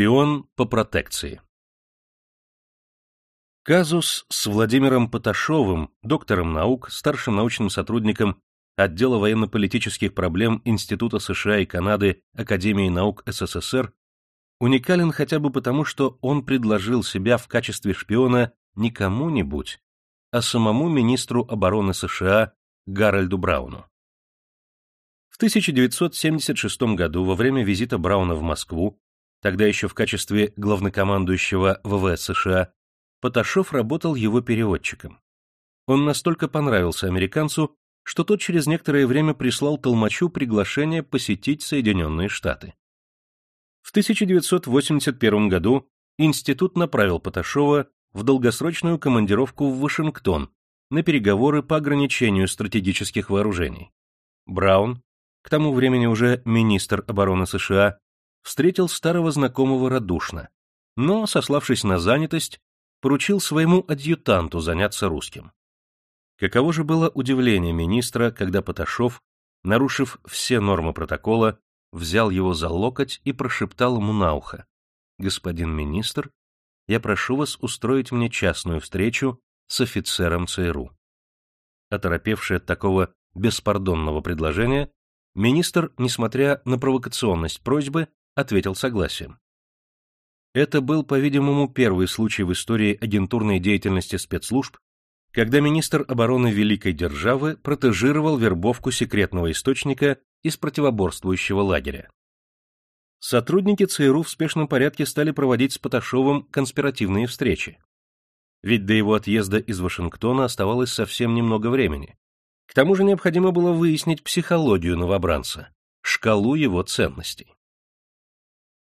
Шпион по протекции Казус с Владимиром Поташовым, доктором наук, старшим научным сотрудником отдела военно-политических проблем Института США и Канады Академии наук СССР, уникален хотя бы потому, что он предложил себя в качестве шпиона не кому-нибудь, а самому министру обороны США Гарольду Брауну. В 1976 году во время визита Брауна в Москву тогда еще в качестве главнокомандующего ВВС США, Поташов работал его переводчиком. Он настолько понравился американцу, что тот через некоторое время прислал Толмачу приглашение посетить Соединенные Штаты. В 1981 году институт направил Поташова в долгосрочную командировку в Вашингтон на переговоры по ограничению стратегических вооружений. Браун, к тому времени уже министр обороны США, встретил старого знакомого радушно, но, сославшись на занятость, поручил своему адъютанту заняться русским. Каково же было удивление министра, когда Поташов, нарушив все нормы протокола, взял его за локоть и прошептал ему на ухо. «Господин министр, я прошу вас устроить мне частную встречу с офицером ЦРУ». Оторопевший от такого беспардонного предложения, министр, несмотря на провокационность просьбы, ответил согласием. Это был, по-видимому, первый случай в истории агентурной деятельности спецслужб, когда министр обороны великой державы протежировал вербовку секретного источника из противоборствующего лагеря. Сотрудники ЦРУ в спешном порядке стали проводить с Поташовым конспиративные встречи. Ведь до его отъезда из Вашингтона оставалось совсем немного времени. К тому же необходимо было выяснить психологию новобранца, шкалу его ценностей.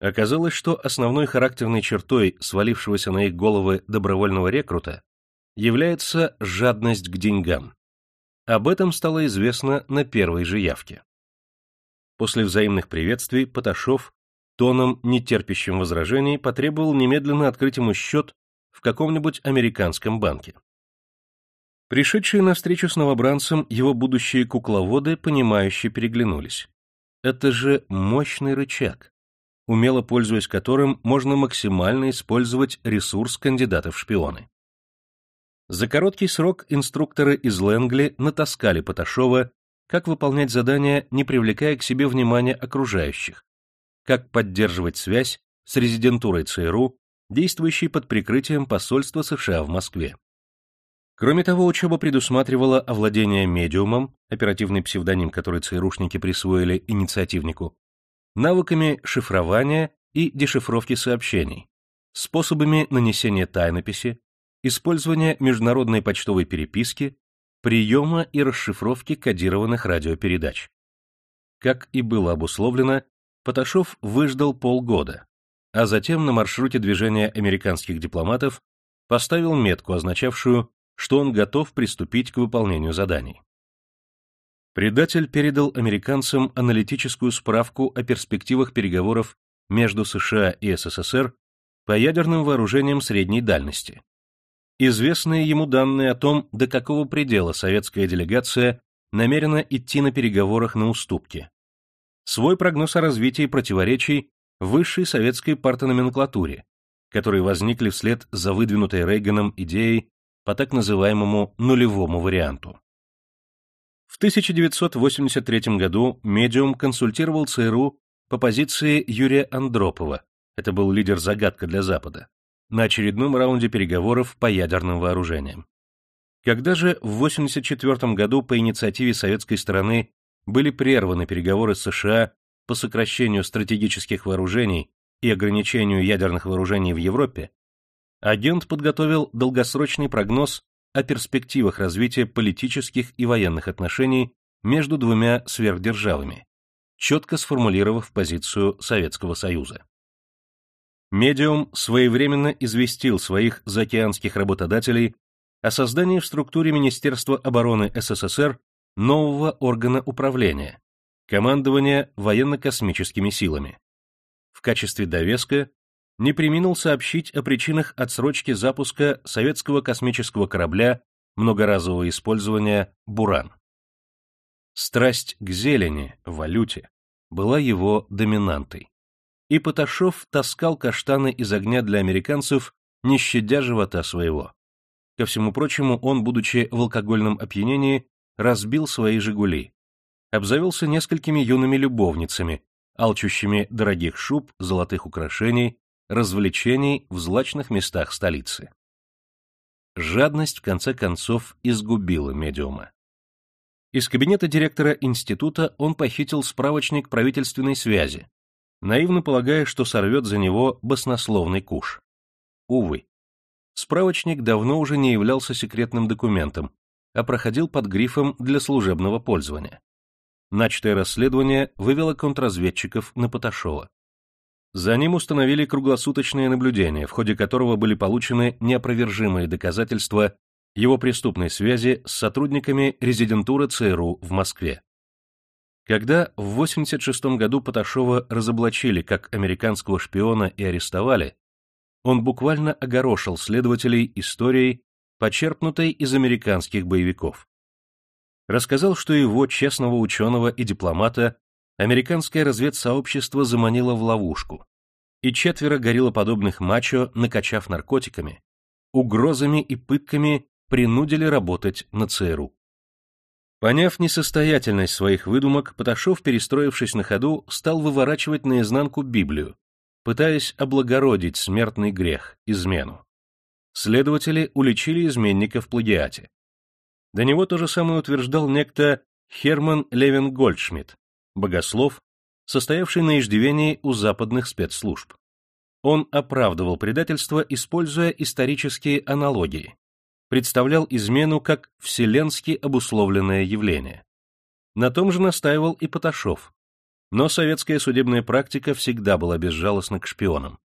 Оказалось, что основной характерной чертой свалившегося на их головы добровольного рекрута является жадность к деньгам. Об этом стало известно на первой же явке. После взаимных приветствий Поташов, тоном, нетерпящим возражений, потребовал немедленно открыть ему счет в каком-нибудь американском банке. Пришедшие на встречу с новобранцем его будущие кукловоды, понимающе переглянулись. Это же мощный рычаг умело пользуясь которым можно максимально использовать ресурс кандидатов в шпионы. За короткий срок инструкторы из Лэнгли натаскали Поташова, как выполнять задания, не привлекая к себе внимания окружающих, как поддерживать связь с резидентурой ЦРУ, действующей под прикрытием посольства США в Москве. Кроме того, учеба предусматривала овладение медиумом, оперативный псевдоним, который ЦРУшники присвоили инициативнику, навыками шифрования и дешифровки сообщений, способами нанесения тайнописи, использования международной почтовой переписки, приема и расшифровки кодированных радиопередач. Как и было обусловлено, Поташов выждал полгода, а затем на маршруте движения американских дипломатов поставил метку, означавшую, что он готов приступить к выполнению заданий. Предатель передал американцам аналитическую справку о перспективах переговоров между США и СССР по ядерным вооружениям средней дальности. Известные ему данные о том, до какого предела советская делегация намерена идти на переговорах на уступки. Свой прогноз о развитии противоречий высшей советской партономенклатуре, которые возникли вслед за выдвинутой Рейганом идеей по так называемому нулевому варианту. В 1983 году медиум консультировал ЦРУ по позиции Юрия Андропова, это был лидер «Загадка для Запада», на очередном раунде переговоров по ядерным вооружениям. Когда же в 1984 году по инициативе советской стороны были прерваны переговоры США по сокращению стратегических вооружений и ограничению ядерных вооружений в Европе, агент подготовил долгосрочный прогноз о перспективах развития политических и военных отношений между двумя сверхдержавами, четко сформулировав позицию Советского Союза. Медиум своевременно известил своих заокеанских работодателей о создании в структуре Министерства обороны СССР нового органа управления, командования военно-космическими силами. В качестве довеска не приминул сообщить о причинах отсрочки запуска советского космического корабля многоразового использования «Буран». Страсть к зелени, валюте, была его доминантой. и Поташов таскал каштаны из огня для американцев, не щадя живота своего. Ко всему прочему, он, будучи в алкогольном опьянении, разбил свои «Жигули». Обзавелся несколькими юными любовницами, алчущими дорогих шуб, золотых украшений, развлечений в злачных местах столицы. Жадность, в конце концов, изгубила медиума. Из кабинета директора института он похитил справочник правительственной связи, наивно полагая, что сорвет за него баснословный куш. Увы. Справочник давно уже не являлся секретным документом, а проходил под грифом для служебного пользования. Начатое расследование вывело контрразведчиков на Поташова. За ним установили круглосуточное наблюдение, в ходе которого были получены неопровержимые доказательства его преступной связи с сотрудниками резидентуры ЦРУ в Москве. Когда в 1986 году Поташова разоблачили как американского шпиона и арестовали, он буквально огорошил следователей историей, почерпнутой из американских боевиков. Рассказал, что его, честного ученого и дипломата, американское разведсообщество заманило в ловушку, и четверо гориллоподобных мачо, накачав наркотиками, угрозами и пытками принудили работать на ЦРУ. Поняв несостоятельность своих выдумок, Поташов, перестроившись на ходу, стал выворачивать наизнанку Библию, пытаясь облагородить смертный грех, измену. Следователи уличили изменника в плагиате. До него то же самое утверждал некто Херман Левин Гольдшмидт, богослов, состоявший на иждивении у западных спецслужб. Он оправдывал предательство, используя исторические аналогии, представлял измену как вселенски обусловленное явление. На том же настаивал и Поташов, но советская судебная практика всегда была безжалостна к шпионам.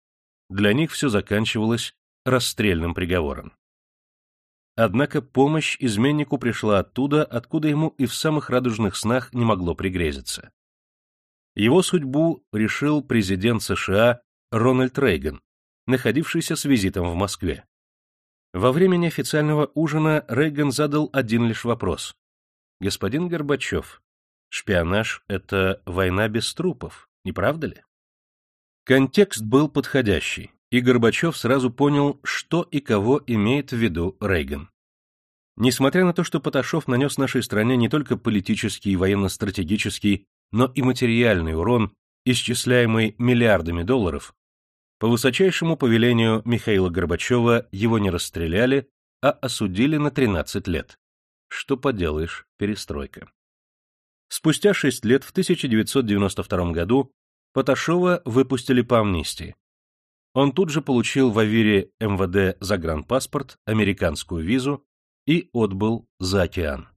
Для них все заканчивалось расстрельным приговором. Однако помощь изменнику пришла оттуда, откуда ему и в самых радужных снах не могло пригрезиться. Его судьбу решил президент США Рональд Рейган, находившийся с визитом в Москве. Во время неофициального ужина Рейган задал один лишь вопрос. «Господин Горбачев, Шпионаж — это война без трупов, не правда ли? Контекст был подходящий, и Горбачев сразу понял, что и кого имеет в виду Рейган. Несмотря на то, что Поташов нанес нашей стране не только политический и военно-стратегический, но и материальный урон, исчисляемый миллиардами долларов, по высочайшему повелению Михаила Горбачева его не расстреляли, а осудили на 13 лет. Что поделаешь, перестройка. Спустя шесть лет, в 1992 году, Поташова выпустили по амнистии. Он тут же получил в Авире МВД загранпаспорт, американскую визу и отбыл за океан.